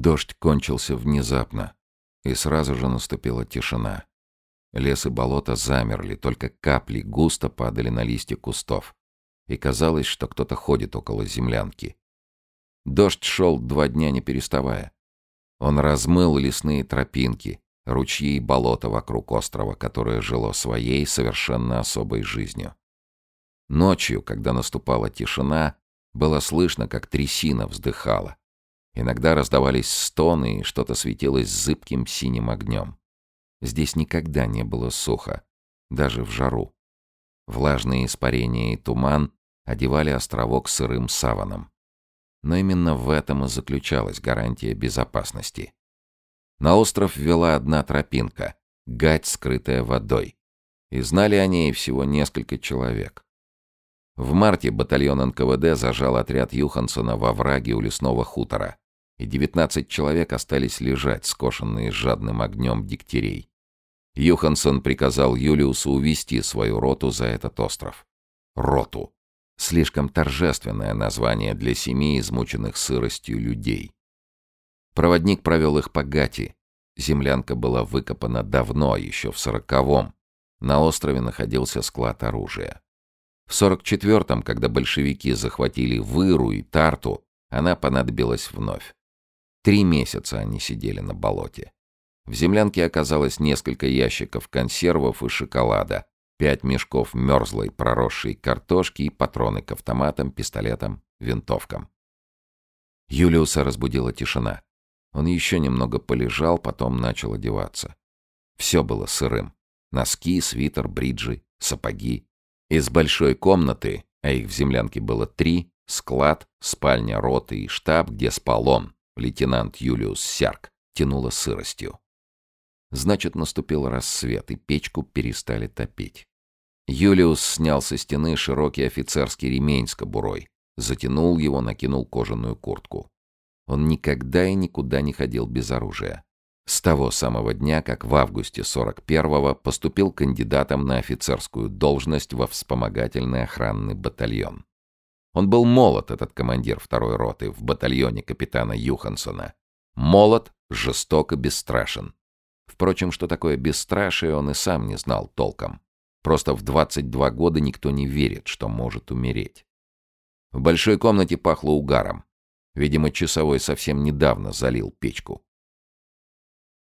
Дождь кончился внезапно, и сразу же наступила тишина. Лес и болото замерли, только капли густо падали на листья кустов, и казалось, что кто-то ходит около землянки. Дождь шел два дня не переставая. Он размыл лесные тропинки, ручьи и болота вокруг острова, которое жило своей совершенно особой жизнью. Ночью, когда наступала тишина, было слышно, как трясина вздыхала. Иногда раздавались стоны, и что-то светилось зыбким синим огнем. Здесь никогда не было сухо, даже в жару. Влажные испарения и туман одевали островок сырым саваном. Но именно в этом и заключалась гарантия безопасности. На остров вела одна тропинка, гать, скрытая водой. И знали о ней всего несколько человек. В марте батальон НКВД зажал отряд Юхансона во враге у лесного хутора, и 19 человек остались лежать, скошенные жадным огнем дегтярей. Юхансон приказал Юлиусу увести свою роту за этот остров. Роту. Слишком торжественное название для семи измученных сыростью людей. Проводник провел их по Гати. Землянка была выкопана давно, еще в сороковом. На острове находился склад оружия. В сорок четвертом, когда большевики захватили Выру и Тарту, она понадобилась вновь. Три месяца они сидели на болоте. В землянке оказалось несколько ящиков консервов и шоколада, пять мешков мерзлой проросшей картошки и патроны к автоматам, пистолетам, винтовкам. Юлиуса разбудила тишина. Он еще немного полежал, потом начал одеваться. Все было сырым. Носки, свитер, бриджи, сапоги. Из большой комнаты, а их в землянке было три, склад, спальня роты и штаб, где спал он, лейтенант Юлиус Сярк, тянуло сыростью. Значит, наступил рассвет, и печку перестали топить. Юлиус снял со стены широкий офицерский ремень с кобурой, затянул его, накинул кожаную куртку. Он никогда и никуда не ходил без оружия. С того самого дня, как в августе 41-го поступил кандидатом на офицерскую должность во вспомогательный охранный батальон. Он был молод, этот командир второй роты, в батальоне капитана Юхансона. Молод, жесток и бесстрашен. Впрочем, что такое бесстрашие, он и сам не знал толком. Просто в 22 года никто не верит, что может умереть. В большой комнате пахло угаром. Видимо, часовой совсем недавно залил печку.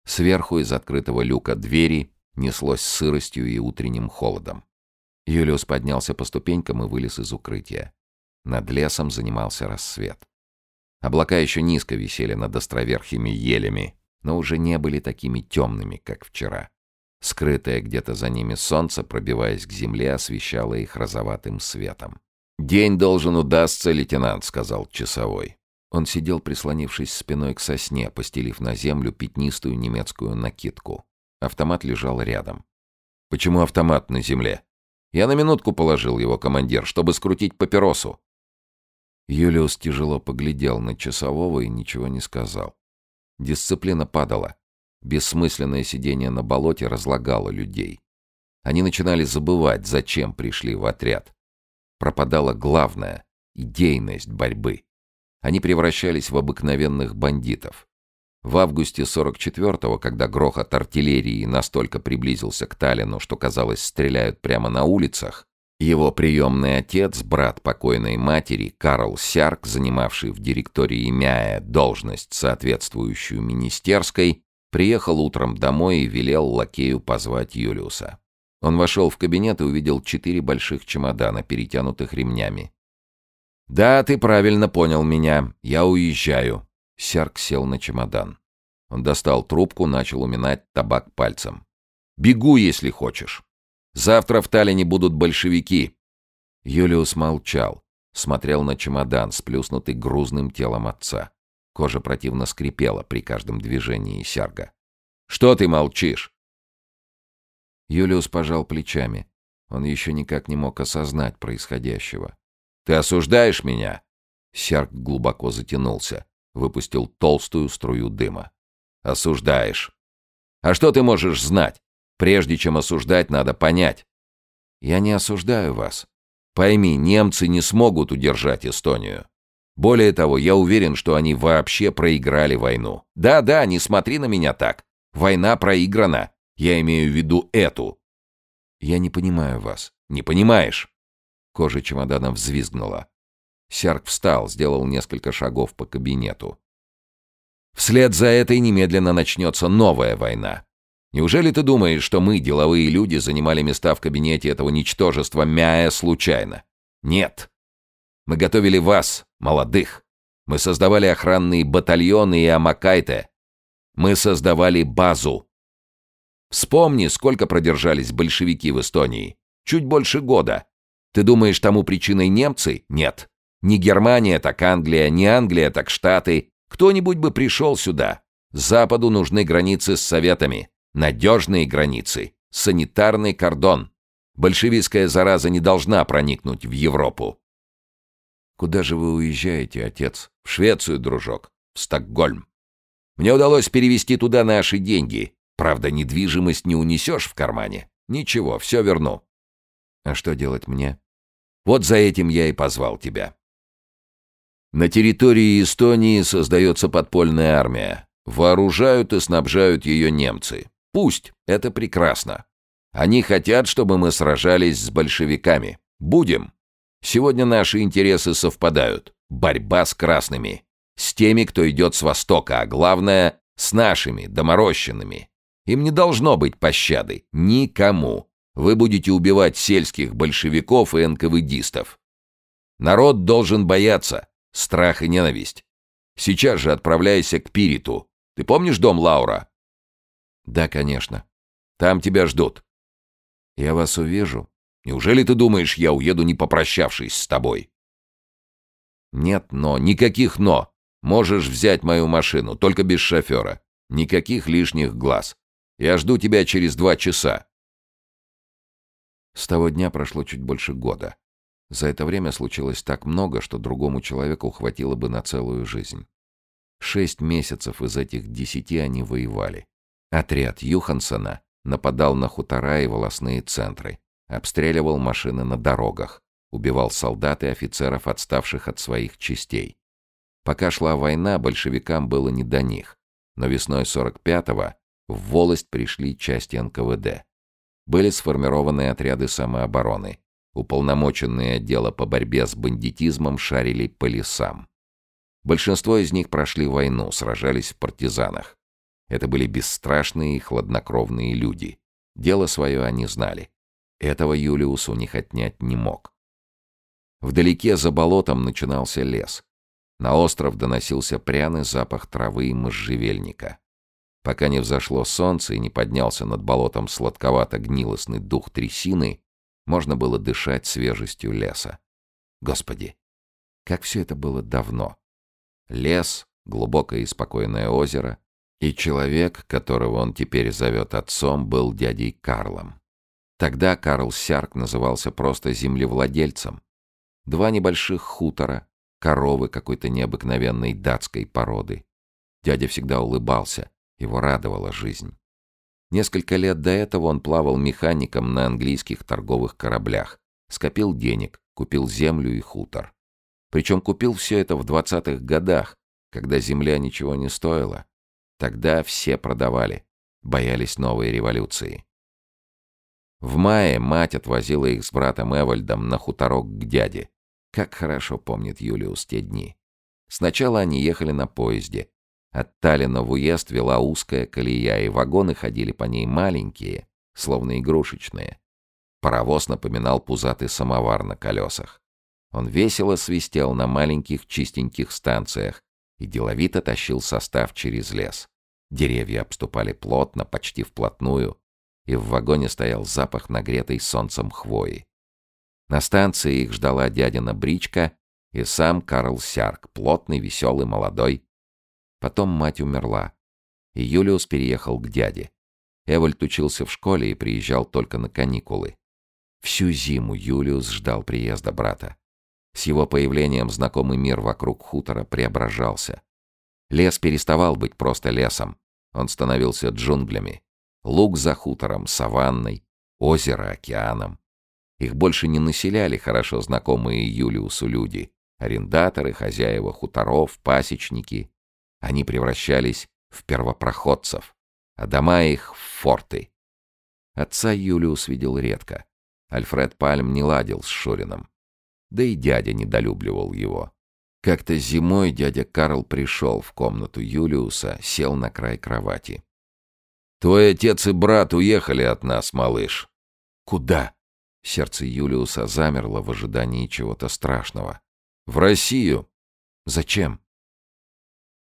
Сверху из открытого люка двери неслось сыростью и утренним холодом. Юлиус поднялся по ступенькам и вылез из укрытия. Над лесом занимался рассвет. Облака еще низко висели над островерхими елями, но уже не были такими темными, как вчера. Скрытое где-то за ними солнце, пробиваясь к земле, освещало их розоватым светом. «День должен удастся, лейтенант», — сказал часовой. Он сидел, прислонившись спиной к сосне, постелив на землю пятнистую немецкую накидку. Автомат лежал рядом. «Почему автомат на земле?» «Я на минутку положил его, командир, чтобы скрутить папиросу». Юлиус тяжело поглядел на часового и ничего не сказал. Дисциплина падала. Бессмысленное сидение на болоте разлагало людей. Они начинали забывать, зачем пришли в отряд. Пропадала главная — идейность борьбы. Они превращались в обыкновенных бандитов. В августе 44-го, когда грохот артиллерии настолько приблизился к Таллину, что, казалось, стреляют прямо на улицах, его приемный отец, брат покойной матери, Карл Сярк, занимавший в директории МЯЭ должность, соответствующую министерской, приехал утром домой и велел лакею позвать Юлиуса. Он вошел в кабинет и увидел четыре больших чемодана, перетянутых ремнями. «Да, ты правильно понял меня. Я уезжаю». Сярк сел на чемодан. Он достал трубку, начал уминать табак пальцем. «Бегу, если хочешь». Завтра в Таллине будут большевики». Юлиус молчал, смотрел на чемодан, сплюснутый грузным телом отца. Кожа противно скрипела при каждом движении Сярга. «Что ты молчишь?» Юлиус пожал плечами. Он еще никак не мог осознать происходящего. «Ты осуждаешь меня?» Сярг глубоко затянулся, выпустил толстую струю дыма. «Осуждаешь. А что ты можешь знать? Прежде чем осуждать, надо понять. Я не осуждаю вас. Пойми, немцы не смогут удержать Эстонию. Более того, я уверен, что они вообще проиграли войну. Да-да, не смотри на меня так. Война проиграна. Я имею в виду эту. Я не понимаю вас. Не понимаешь? Кожа чемодана взвизгнула. Сярк встал, сделал несколько шагов по кабинету. Вслед за этой немедленно начнется новая война. Неужели ты думаешь, что мы, деловые люди, занимали места в кабинете этого ничтожества мяя случайно? Нет. Мы готовили вас, молодых. Мы создавали охранные батальоны и Амакайте. Мы создавали базу. Вспомни, сколько продержались большевики в Эстонии. Чуть больше года. Ты думаешь, тому причиной немцы? Нет. Не Германия, так Англия, не Англия, так Штаты. Кто-нибудь бы пришел сюда. Западу нужны границы с Советами. Надежные границы. Санитарный кордон. Большевистская зараза не должна проникнуть в Европу. Куда же вы уезжаете, отец? В Швецию, дружок. В Стокгольм. Мне удалось перевести туда наши деньги. Правда, недвижимость не унесешь в кармане. Ничего, все верну. А что делать мне? Вот за этим я и позвал тебя. На территории Эстонии создается подпольная армия. Вооружают и снабжают ее немцы. Пусть, это прекрасно. Они хотят, чтобы мы сражались с большевиками. Будем. Сегодня наши интересы совпадают. Борьба с красными. С теми, кто идет с востока, а главное, с нашими, доморощенными. Им не должно быть пощады. Никому. Вы будете убивать сельских большевиков и НКВДистов. Народ должен бояться. Страх и ненависть. Сейчас же отправляйся к Пириту. Ты помнишь дом Лаура? Да, конечно. Там тебя ждут. Я вас увижу. Неужели ты думаешь, я уеду, не попрощавшись с тобой? Нет но, никаких но. Можешь взять мою машину, только без шофера. Никаких лишних глаз. Я жду тебя через два часа. С того дня прошло чуть больше года. За это время случилось так много, что другому человеку хватило бы на целую жизнь. Шесть месяцев из этих десяти они воевали. Отряд Юхансона нападал на хутора и волосные центры, обстреливал машины на дорогах, убивал солдат и офицеров, отставших от своих частей. Пока шла война, большевикам было не до них, но весной 45-го в волость пришли части НКВД. Были сформированы отряды самообороны, Уполномоченные отдела по борьбе с бандитизмом шарили по лесам. Большинство из них прошли войну, сражались в партизанах. Это были бесстрашные и хладнокровные люди. Дело свое они знали. Этого Юлиус у них отнять не мог. Вдалеке за болотом начинался лес. На остров доносился пряный запах травы и можжевельника. Пока не взошло солнце и не поднялся над болотом сладковато-гнилостный дух трясины, можно было дышать свежестью леса. Господи, как все это было давно. Лес, глубокое и спокойное озеро, и человек, которого он теперь зовет отцом, был дядей Карлом. Тогда Карл Сярк назывался просто землевладельцем. Два небольших хутора, коровы какой-то необыкновенной датской породы. Дядя всегда улыбался, его радовала жизнь. Несколько лет до этого он плавал механиком на английских торговых кораблях. Скопил денег, купил землю и хутор. Причем купил все это в двадцатых годах, когда земля ничего не стоила. Тогда все продавали, боялись новой революции. В мае мать отвозила их с братом Эвальдом на хуторок к дяде. Как хорошо помнит Юлиус те дни. Сначала они ехали на поезде, от Таллина в уезд вела узкая колея, и вагоны ходили по ней маленькие, словно игрушечные. Паровоз напоминал пузатый самовар на колесах. Он весело свистел на маленьких чистеньких станциях и деловито тащил состав через лес. Деревья обступали плотно, почти вплотную, и в вагоне стоял запах нагретой солнцем хвои. На станции их ждала дядина бричка и сам Карл Сярк, плотный, веселый, молодой, Потом мать умерла, и Юлиус переехал к дяде. Эвальд учился в школе и приезжал только на каникулы. Всю зиму Юлиус ждал приезда брата. С его появлением знакомый мир вокруг хутора преображался. Лес переставал быть просто лесом. Он становился джунглями. Луг за хутором, саванной, озеро океаном. Их больше не населяли хорошо знакомые Юлиусу люди, Арендаторы, хозяева хуторов, пасечники. Они превращались в первопроходцев, а дома их — в форты. Отца Юлиус видел редко. Альфред Пальм не ладил с Шурином. Да и дядя недолюбливал его. Как-то зимой дядя Карл пришел в комнату Юлиуса, сел на край кровати. «Твой отец и брат уехали от нас, малыш». «Куда?» Сердце Юлиуса замерло в ожидании чего-то страшного. «В Россию». «Зачем?»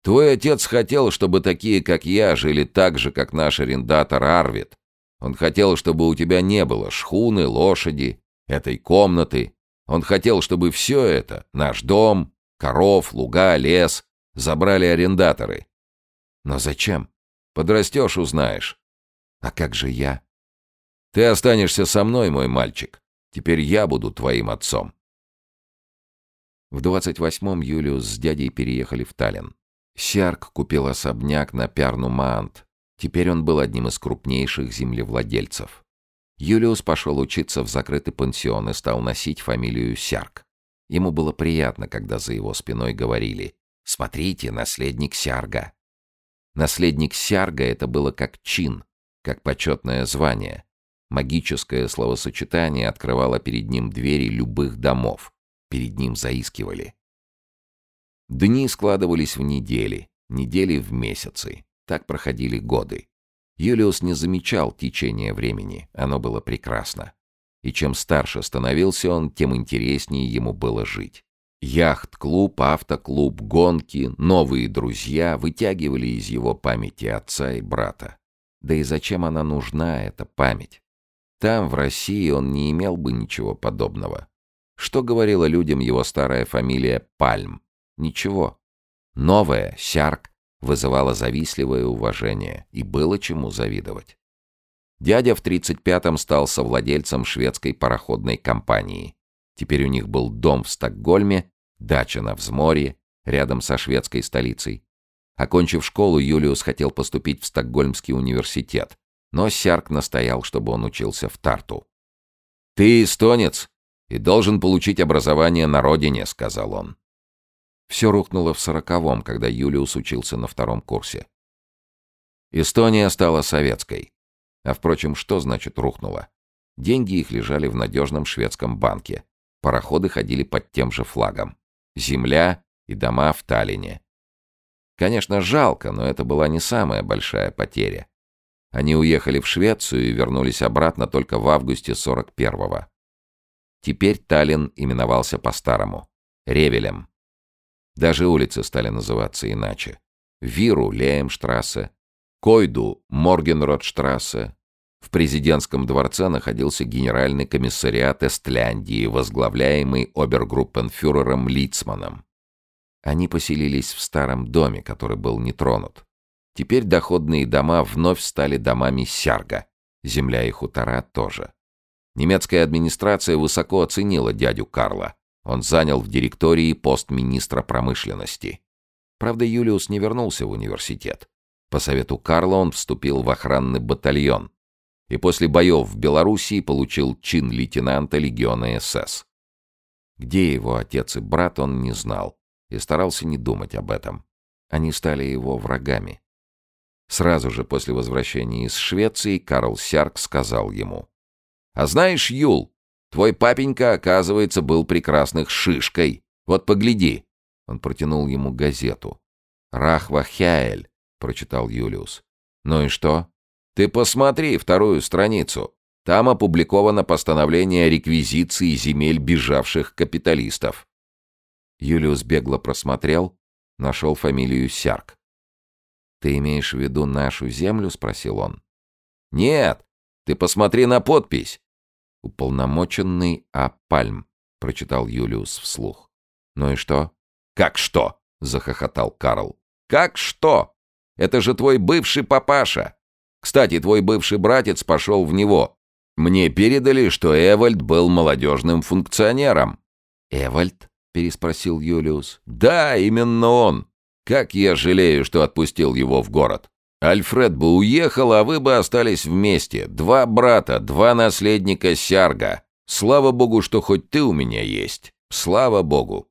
«Твой отец хотел, чтобы такие, как я, жили так же, как наш арендатор Арвид. Он хотел, чтобы у тебя не было шхуны, лошади, этой комнаты. Он хотел, чтобы все это, наш дом, коров, луга, лес, забрали арендаторы. Но зачем? Подрастешь, узнаешь. А как же я? Ты останешься со мной, мой мальчик. Теперь я буду твоим отцом. В 28-м Юлиус с дядей переехали в Таллин. Сярк купил особняк на Пярну-Маант, Теперь он был одним из крупнейших землевладельцев. Юлиус пошел учиться в закрытый пансион и стал носить фамилию Сярк. Ему было приятно, когда за его спиной говорили «Смотрите, наследник Сярга». Наследник Сярга — это было как чин, как почетное звание. Магическое словосочетание открывало перед ним двери любых домов. Перед ним заискивали. Дни складывались в недели, недели в месяцы. Так проходили годы. Юлиус не замечал течения времени, оно было прекрасно. И чем старше становился он, тем интереснее ему было жить. Яхт-клуб, автоклуб, гонки, новые друзья вытягивали из его памяти отца и брата. Да и зачем она нужна, эта память? Там, в России, он не имел бы ничего подобного. Что говорила людям его старая фамилия Пальм? Ничего. Новая, Сярк, вызывало завистливое уважение, и было чему завидовать. Дядя в 35-м стал совладельцем шведской пароходной компании. Теперь у них был дом в Стокгольме, дача на взморье, рядом со шведской столицей. Окончив школу, Юлиус хотел поступить в Стокгольмский университет, но Сярк настоял, чтобы он учился в Тарту. «Ты эстонец и должен получить образование на родине», — сказал он. Все рухнуло в сороковом, когда Юлиус учился на втором курсе. Эстония стала советской. А впрочем, что значит рухнула? Деньги их лежали в надежном шведском банке. Пароходы ходили под тем же флагом. Земля и дома в Таллине. Конечно, жалко, но это была не самая большая потеря. Они уехали в Швецию и вернулись обратно только в августе 41-го. Теперь Таллин именовался по-старому — Ревелем. Даже улицы стали называться иначе. Виру — Леемштрассе, Койду — Моргенродштрассе. В президентском дворце находился генеральный комиссариат Эстляндии, возглавляемый обергруппенфюрером Лицманом. Они поселились в старом доме, который был не тронут. Теперь доходные дома вновь стали домами Сярга. Земля и хутора тоже. Немецкая администрация высоко оценила дядю Карла. Он занял в директории пост министра промышленности. Правда, Юлиус не вернулся в университет. По совету Карла он вступил в охранный батальон и после боев в Белоруссии получил чин лейтенанта легиона СС. Где его отец и брат, он не знал и старался не думать об этом. Они стали его врагами. Сразу же после возвращения из Швеции Карл Сярк сказал ему. «А знаешь, Юл, Твой папенька, оказывается, был прекрасных шишкой. Вот погляди». Он протянул ему газету. «Рахва Хяэль», — прочитал Юлиус. «Ну и что?» «Ты посмотри вторую страницу. Там опубликовано постановление о реквизиции земель бежавших капиталистов». Юлиус бегло просмотрел, нашел фамилию Сярк. «Ты имеешь в виду нашу землю?» — спросил он. «Нет, ты посмотри на подпись. «Уполномоченный А. Пальм», — прочитал Юлиус вслух. «Ну и что?» «Как что?» — захохотал Карл. «Как что? Это же твой бывший папаша. Кстати, твой бывший братец пошел в него. Мне передали, что Эвальд был молодежным функционером». «Эвальд?» — переспросил Юлиус. «Да, именно он. Как я жалею, что отпустил его в город. Альфред бы уехал, а вы бы остались вместе. Два брата, два наследника Сярга. Слава богу, что хоть ты у меня есть. Слава богу.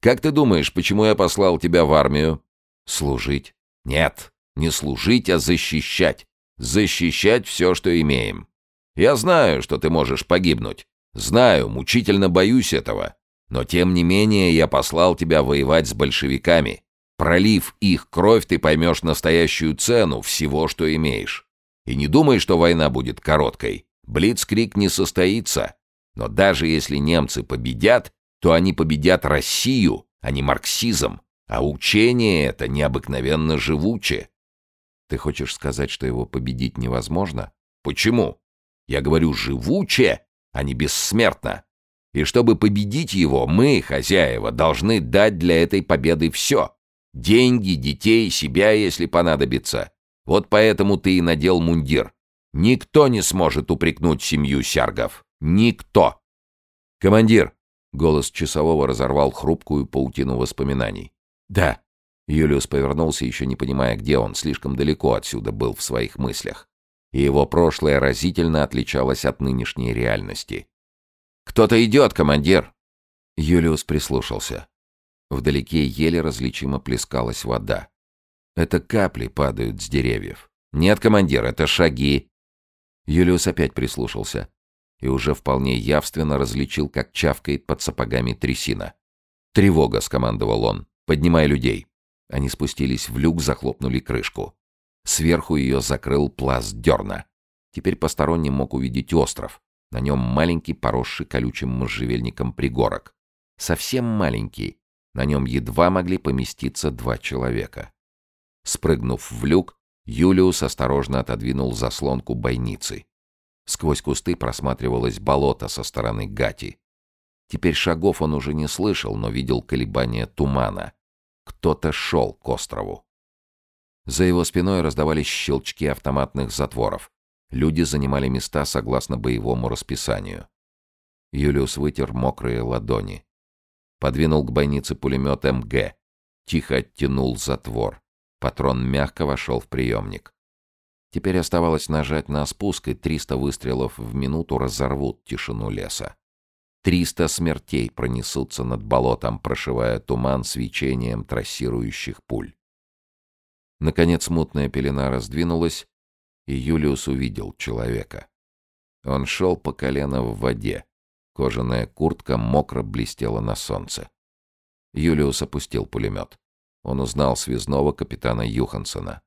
Как ты думаешь, почему я послал тебя в армию? Служить? Нет, не служить, а защищать. Защищать все, что имеем. Я знаю, что ты можешь погибнуть. Знаю, мучительно боюсь этого. Но тем не менее я послал тебя воевать с большевиками. Пролив их кровь, ты поймешь настоящую цену всего, что имеешь. И не думай, что война будет короткой. Блицкрик не состоится. Но даже если немцы победят, то они победят Россию, а не марксизм. А учение это необыкновенно живуче. Ты хочешь сказать, что его победить невозможно? Почему? Я говорю живуче, а не бессмертно. И чтобы победить его, мы, хозяева, должны дать для этой победы все. Деньги, детей, себя, если понадобится. Вот поэтому ты и надел мундир. Никто не сможет упрекнуть семью Сяргов. Никто. Командир, голос часового разорвал хрупкую паутину воспоминаний. Да. Юлиус повернулся, еще не понимая, где он, слишком далеко отсюда был в своих мыслях. И его прошлое разительно отличалось от нынешней реальности. «Кто-то идет, командир!» Юлиус прислушался. Вдалеке еле различимо плескалась вода. Это капли падают с деревьев. «Нет, командир, это шаги!» Юлиус опять прислушался и уже вполне явственно различил, как чавкает под сапогами трясина. «Тревога!» — скомандовал он. «Поднимай людей!» Они спустились в люк, захлопнули крышку. Сверху ее закрыл пласт дерна. Теперь посторонний мог увидеть остров, на нем маленький, поросший колючим можжевельником пригорок. Совсем маленький. На нем едва могли поместиться два человека. Спрыгнув в люк, Юлиус осторожно отодвинул заслонку бойницы. Сквозь кусты просматривалось болото со стороны Гати. Теперь шагов он уже не слышал, но видел колебания тумана. Кто-то шел к острову. За его спиной раздавались щелчки автоматных затворов. Люди занимали места согласно боевому расписанию. Юлиус вытер мокрые ладони. Подвинул к бойнице пулемет МГ. Тихо оттянул затвор. Патрон мягко вошел в приемник. Теперь оставалось нажать на спуск, и 300 выстрелов в минуту разорвут тишину леса. Триста смертей пронесутся над болотом, прошивая туман свечением трассирующих пуль. Наконец мутная пелена раздвинулась, и Юлиус увидел человека. Он шел по колено в воде. Кожаная куртка мокро блестела на солнце. Юлиус опустил пулемет. Он узнал связного капитана Юхансона.